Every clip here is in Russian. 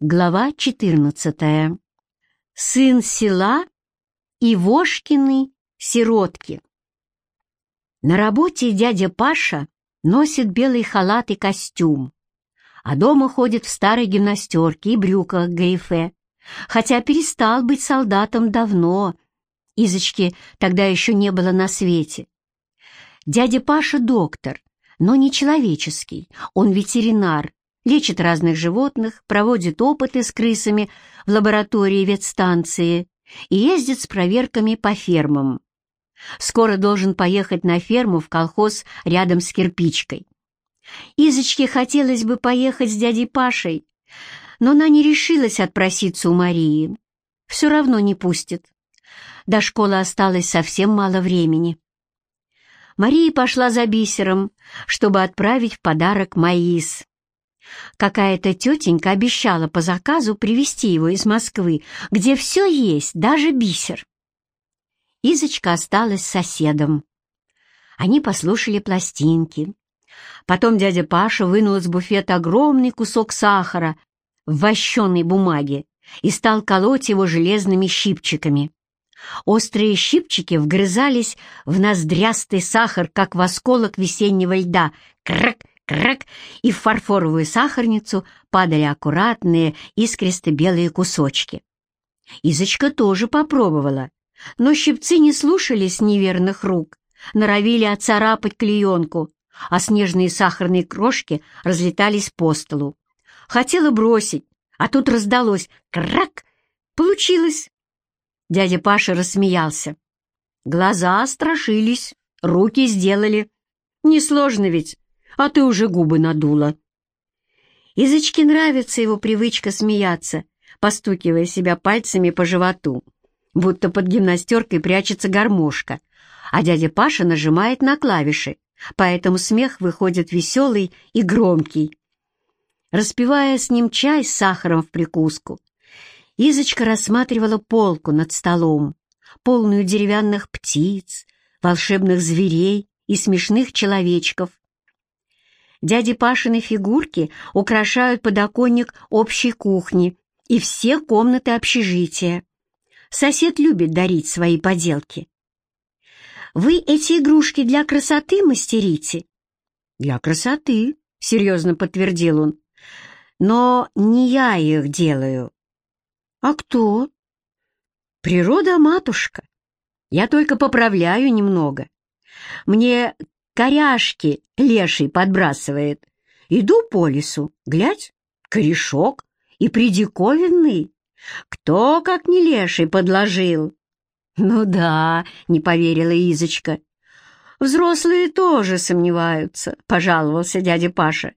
Глава 14. Сын села и Вошкины сиротки. На работе дядя Паша носит белый халат и костюм, а дома ходит в старой гимнастерке и брюках гаефе, хотя перестал быть солдатом давно. Изочки тогда еще не было на свете. Дядя Паша доктор, но не человеческий, он ветеринар, лечит разных животных, проводит опыты с крысами в лаборатории ветстанции и ездит с проверками по фермам. Скоро должен поехать на ферму в колхоз рядом с кирпичкой. Изочке хотелось бы поехать с дядей Пашей, но она не решилась отпроситься у Марии. Все равно не пустит. До школы осталось совсем мало времени. Мария пошла за бисером, чтобы отправить в подарок маис. Какая-то тетенька обещала по заказу привезти его из Москвы, где все есть, даже бисер. Изочка осталась с соседом. Они послушали пластинки. Потом дядя Паша вынул из буфета огромный кусок сахара в вощеной бумаге и стал колоть его железными щипчиками. Острые щипчики вгрызались в ноздрястый сахар, как в осколок весеннего льда. Крак, крак, и в фарфоровую сахарницу падали аккуратные искристо-белые кусочки. Изочка тоже попробовала, но щипцы не слушались неверных рук, норовили отцарапать клеенку, а снежные сахарные крошки разлетались по столу. Хотела бросить, а тут раздалось «крак!» Получилось. Дядя Паша рассмеялся. Глаза страшились, руки сделали. Несложно ведь, а ты уже губы надула. Изочке нравится его привычка смеяться, постукивая себя пальцами по животу, будто под гимнастеркой прячется гармошка, а дядя Паша нажимает на клавиши, поэтому смех выходит веселый и громкий. Распивая с ним чай с сахаром в прикуску, Изочка рассматривала полку над столом, полную деревянных птиц, волшебных зверей и смешных человечков, Дяди Пашины фигурки украшают подоконник общей кухни и все комнаты общежития. Сосед любит дарить свои поделки. «Вы эти игрушки для красоты мастерите?» «Для красоты», — серьезно подтвердил он. «Но не я их делаю». «А кто?» «Природа-матушка. Я только поправляю немного. Мне коряшки леший подбрасывает. Иду по лесу, глядь, корешок и придиковинный. Кто, как не леший, подложил? Ну да, не поверила Изочка. Взрослые тоже сомневаются, пожаловался дядя Паша.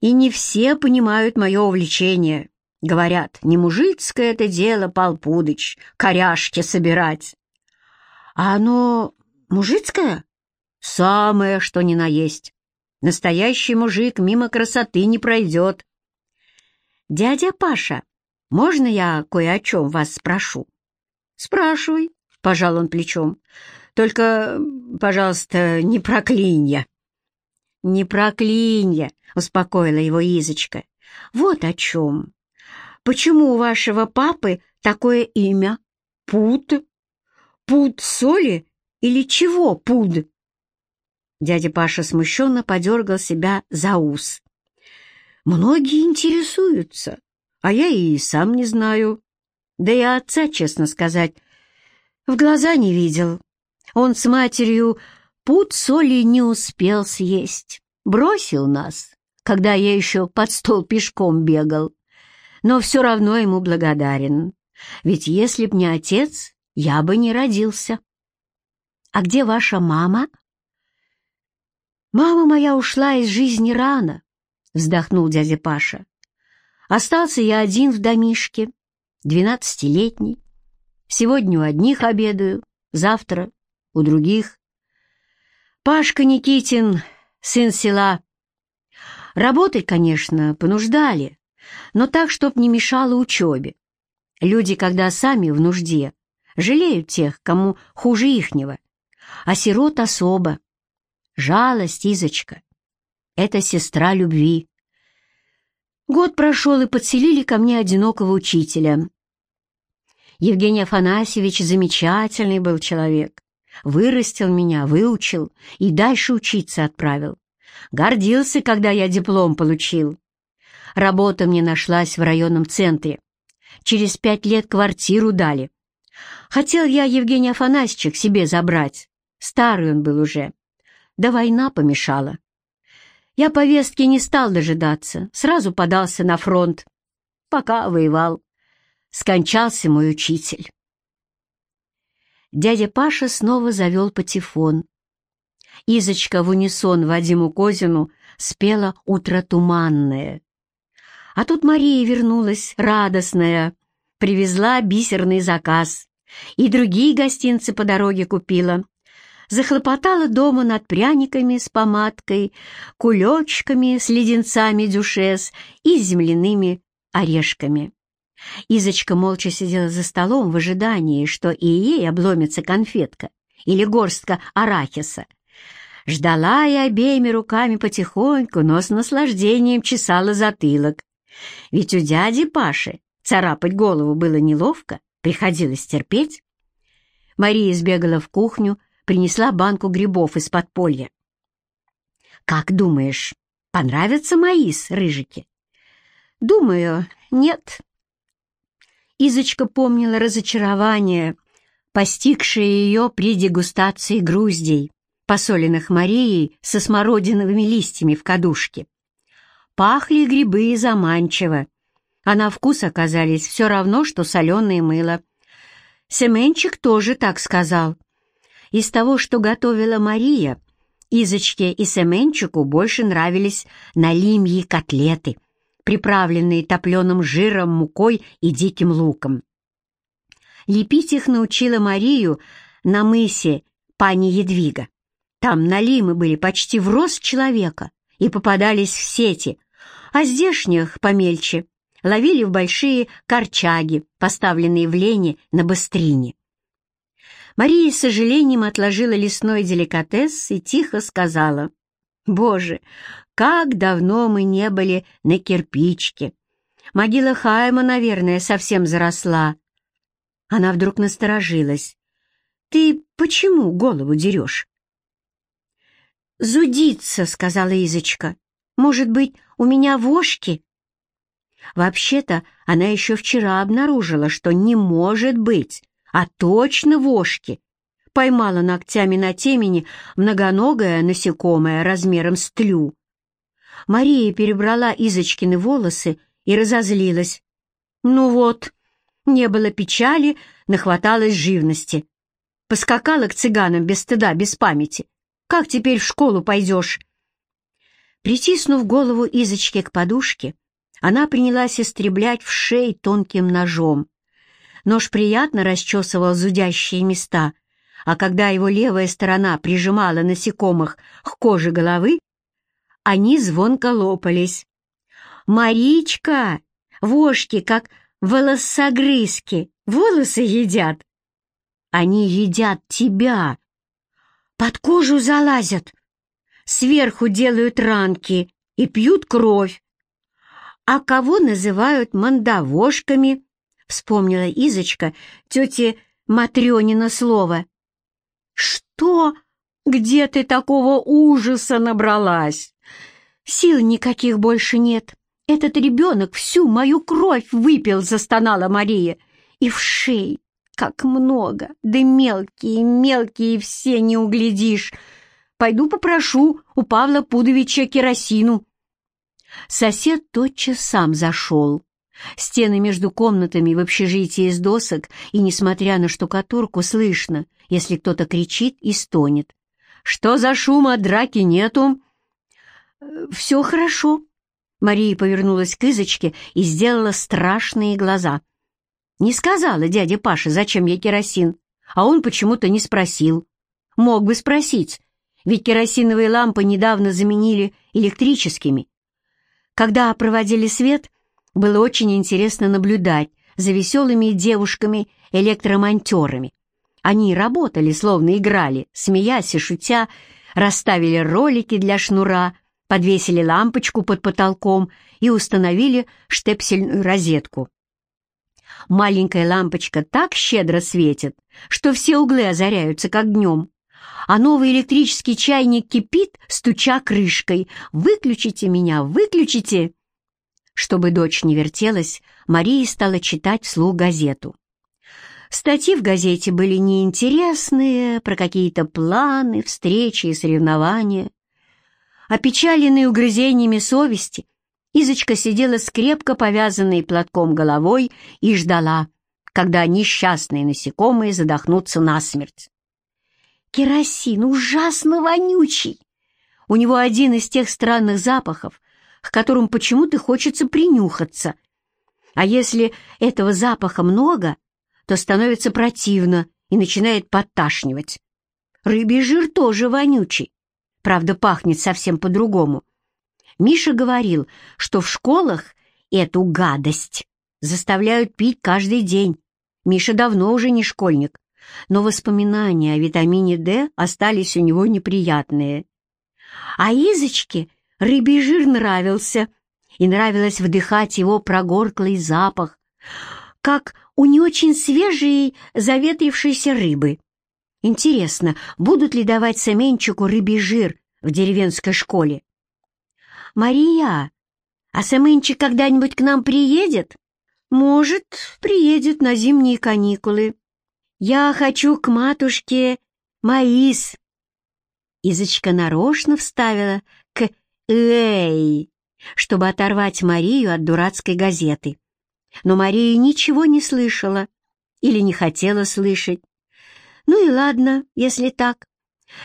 И не все понимают мое увлечение. Говорят, не мужицкое это дело, Пал Пудыч, коряшки собирать. А оно мужицкое? Самое, что ни на есть. Настоящий мужик мимо красоты не пройдет. «Дядя Паша, можно я кое о чем вас спрошу?» «Спрашивай», — пожал он плечом. «Только, пожалуйста, не проклинья». «Не проклинья», — успокоила его Изочка. «Вот о чем. Почему у вашего папы такое имя? Пуд? Пуд соли или чего пуд?» Дядя Паша смущенно подергал себя за ус. «Многие интересуются, а я и сам не знаю. Да и отца, честно сказать, в глаза не видел. Он с матерью пуд соли не успел съесть. Бросил нас, когда я еще под стол пешком бегал. Но все равно ему благодарен. Ведь если б не отец, я бы не родился. А где ваша мама?» «Мама моя ушла из жизни рано», — вздохнул дядя Паша. «Остался я один в домишке, двенадцатилетний. Сегодня у одних обедаю, завтра у других. Пашка Никитин, сын села. Работать, конечно, понуждали, но так, чтоб не мешало учебе. Люди, когда сами в нужде, жалеют тех, кому хуже ихнего, а сирот особо. Жалость, Изочка. Это сестра любви. Год прошел, и подселили ко мне одинокого учителя. Евгений Афанасьевич замечательный был человек. Вырастил меня, выучил и дальше учиться отправил. Гордился, когда я диплом получил. Работа мне нашлась в районном центре. Через пять лет квартиру дали. Хотел я Евгения Афанасьевича к себе забрать. Старый он был уже. Да война помешала. Я повестки не стал дожидаться, сразу подался на фронт. Пока воевал. Скончался мой учитель. Дядя Паша снова завел патефон. Изочка в унисон Вадиму Козину спела «Утро туманное». А тут Мария вернулась, радостная, привезла бисерный заказ и другие гостинцы по дороге купила. Захлопотала дома над пряниками с помадкой, кулечками с леденцами дюшес и земляными орешками. Изочка молча сидела за столом в ожидании, что и ей обломится конфетка или горстка арахиса. Ждала и обеими руками потихоньку, но с наслаждением чесала затылок. Ведь у дяди Паши царапать голову было неловко, приходилось терпеть. Мария сбегала в кухню, принесла банку грибов из подполья. «Как думаешь, понравятся мои с рыжики?» «Думаю, нет», Изочка помнила разочарование, постигшее ее при дегустации груздей, посоленных Марией со смородиновыми листьями в кадушке. Пахли грибы заманчиво, а на вкус оказались все равно, что соленое мыло. Семенчик тоже так сказал. Из того, что готовила Мария, Изочке и Семенчику больше нравились налимьи котлеты — приправленные топленым жиром, мукой и диким луком. Лепить их научила Марию на мысе пани Едвига. Там налимы были почти в рост человека и попадались в сети, а здешних, помельче, ловили в большие корчаги, поставленные в лене на быстрине. Мария с сожалением отложила лесной деликатес и тихо сказала, «Боже, как давно мы не были на кирпичке! Могила Хайма, наверное, совсем заросла». Она вдруг насторожилась. «Ты почему голову дерешь?» «Зудиться», — сказала Изочка. «Может быть, у меня вошки?» Вообще-то она еще вчера обнаружила, что не может быть, а точно вошки поймала ногтями на темени многоногое насекомое размером с тлю. Мария перебрала Изочкины волосы и разозлилась. Ну вот, не было печали, нахваталась живности. Поскакала к цыганам без стыда, без памяти. Как теперь в школу пойдешь? Притиснув голову Изочки к подушке, она принялась истреблять в шей тонким ножом. Нож приятно расчесывал зудящие места — а когда его левая сторона прижимала насекомых к коже головы, они звонко лопались. «Маричка! Вошки, как волосогрызки, волосы едят!» «Они едят тебя!» «Под кожу залазят!» «Сверху делают ранки и пьют кровь!» «А кого называют мандавошками?» — вспомнила Изочка тете Матрёнина слово. «Что? Где ты такого ужаса набралась?» «Сил никаких больше нет. Этот ребенок всю мою кровь выпил», — застонала Мария. «И в шей. Как много. Да мелкие, мелкие все не углядишь. Пойду попрошу у Павла Пудовича керосину». Сосед тотчас сам зашел. Стены между комнатами в общежитии из досок, и, несмотря на штукатурку, слышно, если кто-то кричит и стонет. «Что за шум, а драки нету?» «Все хорошо». Мария повернулась к Изочке и сделала страшные глаза. «Не сказала дядя Паша, зачем я керосин, а он почему-то не спросил. Мог бы спросить, ведь керосиновые лампы недавно заменили электрическими. Когда проводили свет, было очень интересно наблюдать за веселыми девушками-электромонтерами. Они работали, словно играли, смеясь и шутя, расставили ролики для шнура, подвесили лампочку под потолком и установили штепсельную розетку. Маленькая лампочка так щедро светит, что все углы озаряются, как днем. А новый электрический чайник кипит, стуча крышкой. «Выключите меня, выключите!» Чтобы дочь не вертелась, Мария стала читать вслух газету. Статьи в газете были неинтересные, про какие-то планы, встречи и соревнования. Опечаленный угрызениями совести, Изочка сидела с крепко повязанной платком головой и ждала, когда несчастные насекомые задохнутся насмерть. Керосин ужасно вонючий. У него один из тех странных запахов, к которым почему-то хочется принюхаться. А если этого запаха много, то становится противно и начинает подташнивать. Рыбий жир тоже вонючий, правда, пахнет совсем по-другому. Миша говорил, что в школах эту гадость заставляют пить каждый день. Миша давно уже не школьник, но воспоминания о витамине D остались у него неприятные. А Изочке рыбий жир нравился, и нравилось вдыхать его прогорклый запах, как у не очень свежей заветрившейся рыбы. Интересно, будут ли давать Семенчику рыбий жир в деревенской школе? «Мария, а Семенчик когда-нибудь к нам приедет?» «Может, приедет на зимние каникулы. Я хочу к матушке Маис». Изочка нарочно вставила «эй», чтобы оторвать Марию от дурацкой газеты. Но Мария ничего не слышала или не хотела слышать. Ну и ладно, если так.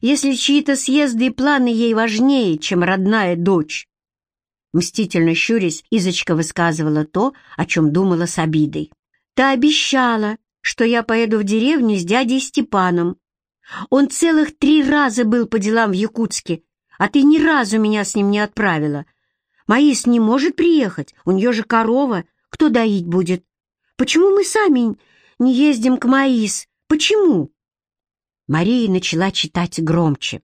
Если чьи-то съезды и планы ей важнее, чем родная дочь. Мстительно щурясь, Изочка высказывала то, о чем думала с обидой. «Ты обещала, что я поеду в деревню с дядей Степаном. Он целых три раза был по делам в Якутске, а ты ни разу меня с ним не отправила. Маис не может приехать, у нее же корова, кто доить будет? Почему мы сами не ездим к Маис? Почему?» Мария начала читать громче.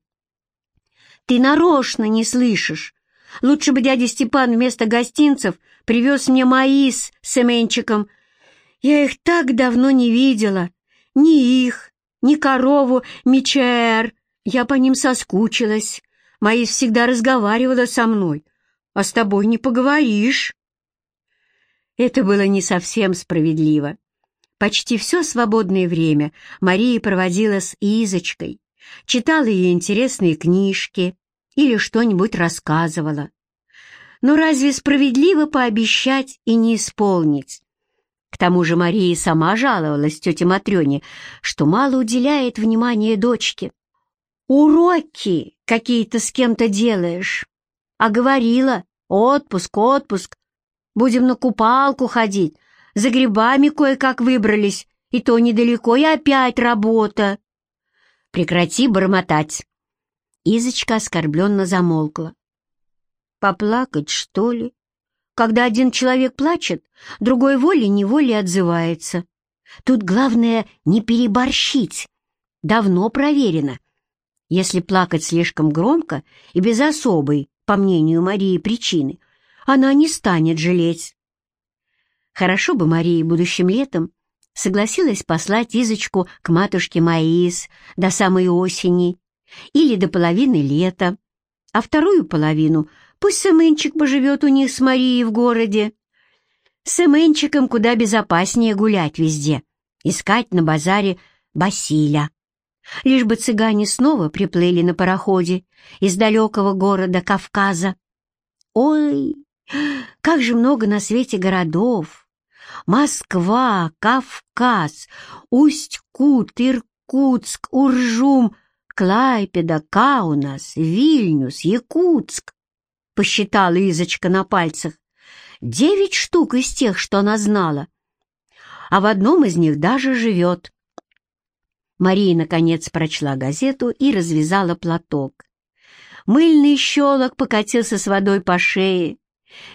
«Ты нарочно не слышишь. Лучше бы дядя Степан вместо гостинцев привез мне маис с эменчиком. Я их так давно не видела. Ни их, ни корову Мичер. Я по ним соскучилась. Маис всегда разговаривала со мной, а с тобой не поговоришь. Это было не совсем справедливо. Почти все свободное время Мария проводила с Изочкой, читала ей интересные книжки, или что-нибудь рассказывала. Но разве справедливо пообещать и не исполнить? К тому же Мария сама жаловалась тете Матрёне, что мало уделяет внимания дочке. «Уроки какие-то с кем-то делаешь, а говорила, отпуск, отпуск, будем на купалку ходить, за грибами кое-как выбрались, и то недалеко, и опять работа». «Прекрати бормотать», Изочка оскорбленно замолкла. «Поплакать, что ли? Когда один человек плачет, другой волей-неволей отзывается. Тут главное не переборщить. Давно проверено. Если плакать слишком громко и без особой, по мнению Марии, причины, она не станет жалеть. Хорошо бы Марии будущим летом согласилась послать Изочку к матушке Маис до самой осени или до половины лета, а вторую половину пусть Семенчик поживет у них с Марией в городе. С куда безопаснее гулять везде, искать на базаре Басиля. Лишь бы цыгане снова приплыли на пароходе из далекого города Кавказа. Ой, как же много на свете городов! Москва, Кавказ, Усть-Кут, Иркутск, Уржум — Клайпеда, Каунас, Вильнюс, Якутск. Посчитала Изочка на пальцах. Девять штук из тех, что она знала. А в одном из них даже живет. Мария, наконец, прочла газету и развязала платок. Мыльный щелок покатился с водой по шее,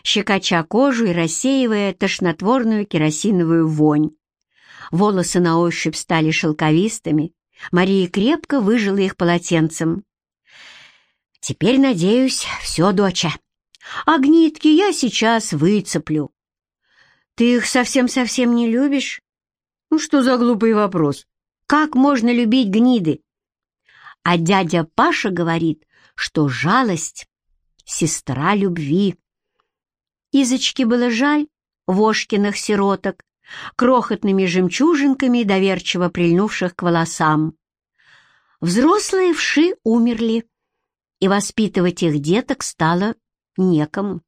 щекоча кожу и рассеивая тошнотворную керосиновую вонь. Волосы на ощупь стали шелковистыми, Мария крепко выжила их полотенцем. Теперь, надеюсь, все, доча. А гнитки я сейчас выцеплю. Ты их совсем-совсем не любишь? Ну что за глупый вопрос? Как можно любить гниды? А дядя Паша говорит, что жалость — сестра любви. Изочке было жаль Вошкиных сироток, крохотными жемчужинками, доверчиво прильнувших к волосам. Взрослые вши умерли, и воспитывать их деток стало некому.